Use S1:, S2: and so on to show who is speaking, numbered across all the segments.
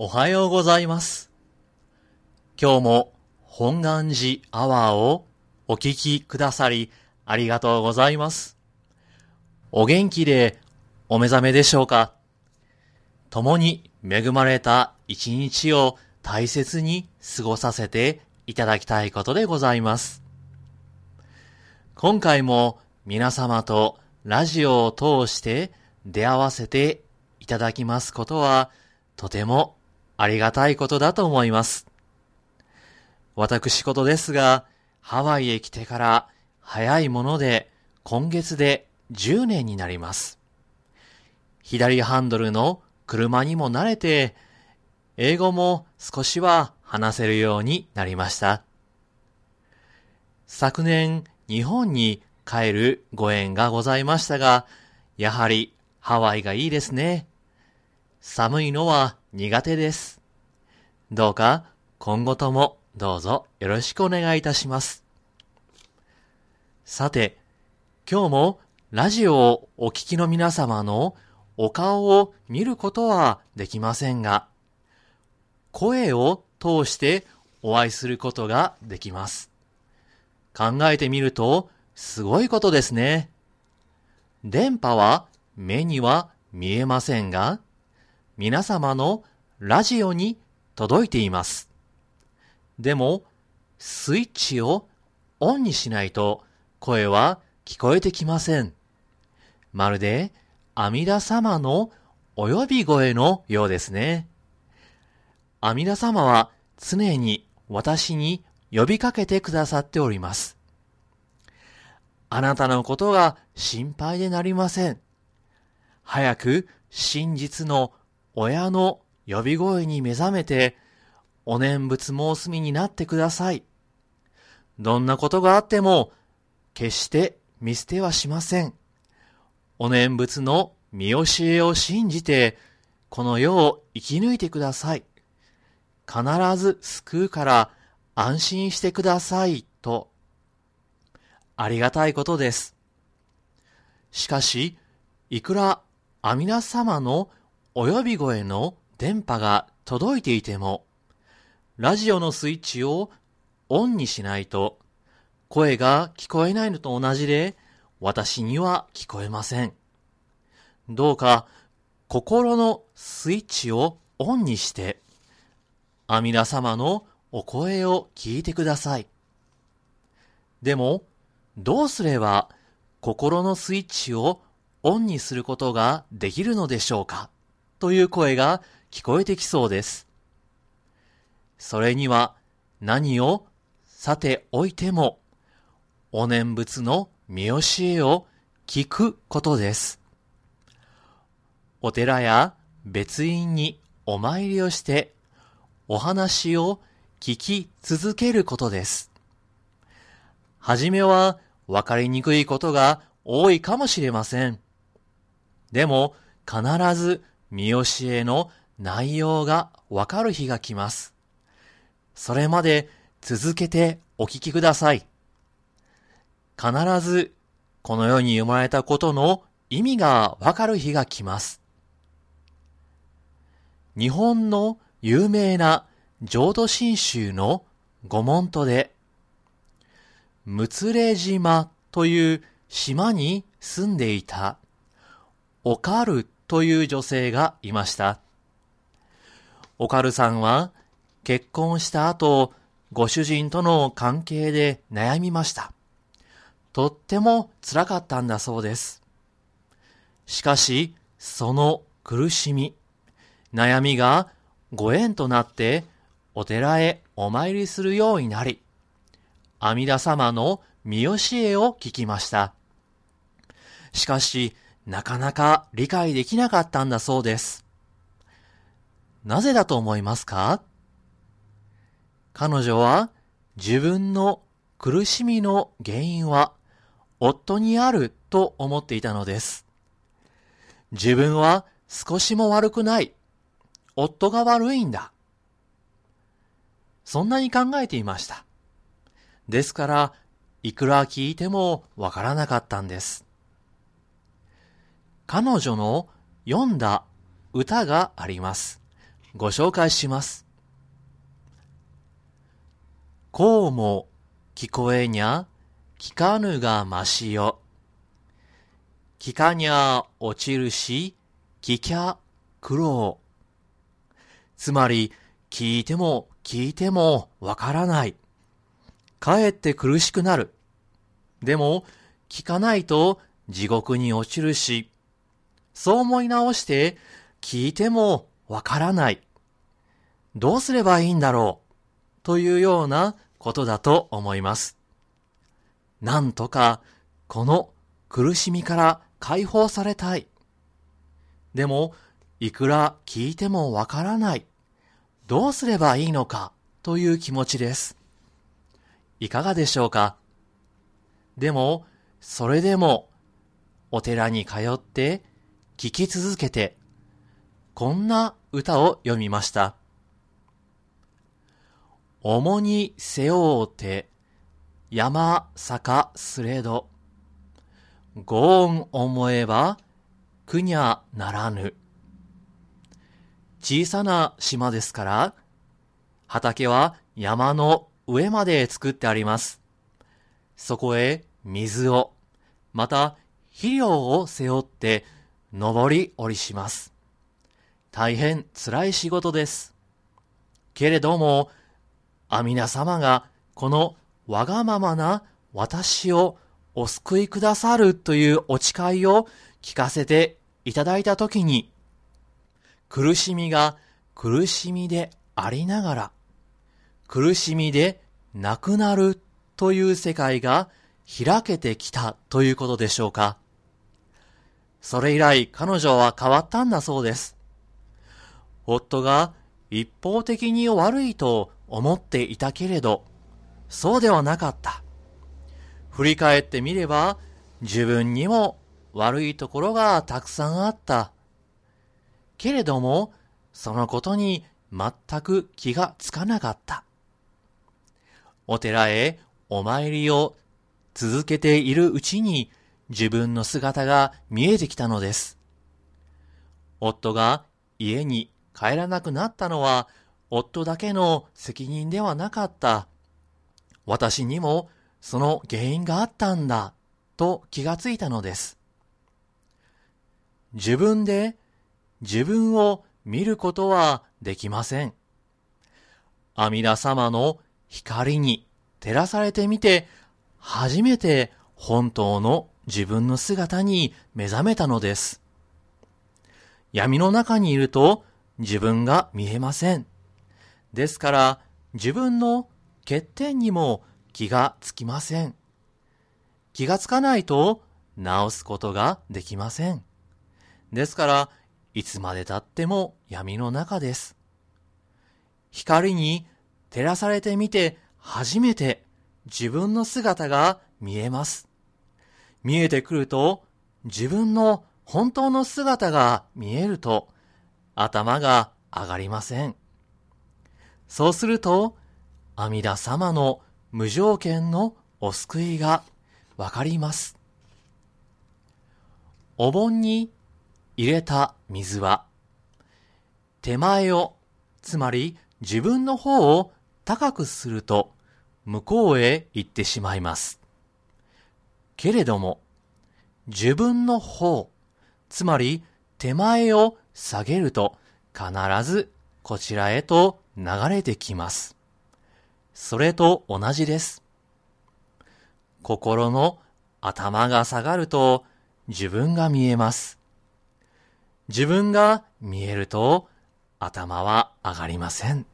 S1: おはようございます。今日も本願寺アワーをお聞きくださりありがとうございます。お元気でお目覚めでしょうか？共に恵まれた一日を大切に過ごさせていただきたいことでございます。今回も皆様とラジオを通して出会わせていただきますことはとてもありがたいことだと思います。私事ですが、ハワイへ来てから早いもので今月で10年になります。左ハンドルの車にも慣れて、英語も少しは話せるようになりました。昨年日本に帰るご縁がございましたが、やはりハワイがいいですね。寒いのは苦手です。どうか今後ともどうぞよろしくお願いいたします。さて、今日もラジオをお聞きの皆様のお顔を見ることはできませんが、声を通してお会いすることができます。考えてみると、すごいことですね。電波は目には見えませんが、皆様のラジオに届いています。でも、スイッチをオンにしないと声は聞こえてきません。まるで阿弥陀様のお呼び声のようですね。阿弥陀様は常に私に呼びかけてくださっております。あなたのことが心配でなりません。早く真実の親の呼び声に目覚めて、お念仏申すみになってください。どんなことがあっても、決して見捨てはしません。お念仏の見教えを信じて、この世を生き抜いてください。必ず救うから安心してくださいと、ありがたいことです。しかし、いくら阿弥陀様のお呼び声の電波が届いていても、ラジオのスイッチをオンにしないと、声が聞こえないのと同じで、私には聞こえません。どうか、心のスイッチをオンにして、阿弥陀様のお声を聞いてください。でも、どうすれば心のスイッチをオンにすることができるのでしょうか？という声が聞こえてきそうです。それには何をさておいても、お念仏の見教えを聞くことです。お寺や別院にお参りをして、お話を聞き続けることです。はじめはわかりにくいことが多いかもしれません。でも必ず見教えの内容がわかる日が来ます。それまで続けてお聞きください。必ずこの世に生まれたことの意味がわかる日が来ます。日本の有名な浄土真宗の御門徒で、むつれ島という島に住んでいた、おかるという女性がいました。おかるさんは結婚した後、ご主人との関係で悩みました。とっても辛かったんだそうです。しかし、その苦しみ、悩みがご縁となってお寺へお参りするようになり、阿弥陀様の見教えを聞きました。しかし、なかなか理解できなかったんだそうです。なぜだと思いますか？彼女は自分の苦しみの原因は夫にあると思っていたのです。自分は少しも悪くない。夫が悪いんだ。そんなに考えていました。ですから、いくら聞いてもわからなかったんです。彼女の読んだ歌があります。ご紹介します。こうも聞こえにゃ、聞かぬがましよ。聞かにゃ落ちるし、聞きゃ苦労。つまり、聞いても聞いてもわからない。かえって苦しくなる。でも、聞かないと地獄に落ちるし、そう思い直して聞いてもわからない。どうすればいいんだろうというようなことだと思います。なんとかこの苦しみから解放されたい。でも、いくら聞いてもわからない。どうすればいいのかという気持ちです。いかがでしょうか？でも、それでも、お寺に通って聞き続けて、こんな歌を読みました。重に背負うて、山坂すれど、ご恩思えば、くにゃならぬ。小さな島ですから、畑は山の上まで作ってあります。そこへ水を、また肥料を背負って登り降りします。大変辛い仕事です。けれども、阿弥陀様がこのわがままな私をお救いくださるというお誓いを聞かせていただいたときに、苦しみが苦しみでありながら、苦しみでなくなるという世界が開けてきたということでしょうか。それ以来彼女は変わったんだそうです。夫が一方的に悪いと思っていたけれど、そうではなかった。振り返ってみれば、自分にも悪いところがたくさんあった。けれども、そのことに全く気がつかなかった。お寺へお参りを続けているうちに自分の姿が見えてきたのです。夫が家に帰らなくなったのは夫だけの責任ではなかった。私にもその原因があったんだと気がついたのです。自分で自分を見ることはできません。阿弥陀様の光に照らされてみて、初めて本当の自分の姿に目覚めたのです。闇の中にいると自分が見えません。ですから自分の欠点にも気がつきません。気がつかないと直すことができません。ですから、いつまで経っても闇の中です。光に照らされてみて初めて自分の姿が見えます。見えてくると自分の本当の姿が見えると頭が上がりません。そうすると阿弥陀様の無条件のお救いがわかります。お盆に入れた水は手前を、つまり自分の方を高くすると向こうへ行ってしまいます。けれども、自分の方、つまり手前を下げると必ずこちらへと流れてきます。それと同じです。心の頭が下がると自分が見えます。自分が見えると頭は上がりません。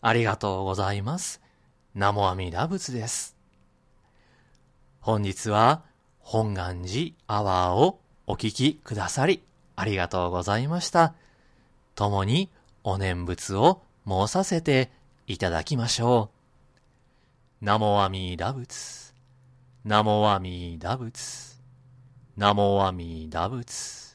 S1: ありがとうございます。南無阿弥陀仏です。本日は本願寺アワーをお聞きくださりありがとうございました。共にお念仏を申させていただきましょう。南無阿弥陀仏。南無阿弥陀仏。南無阿弥陀仏。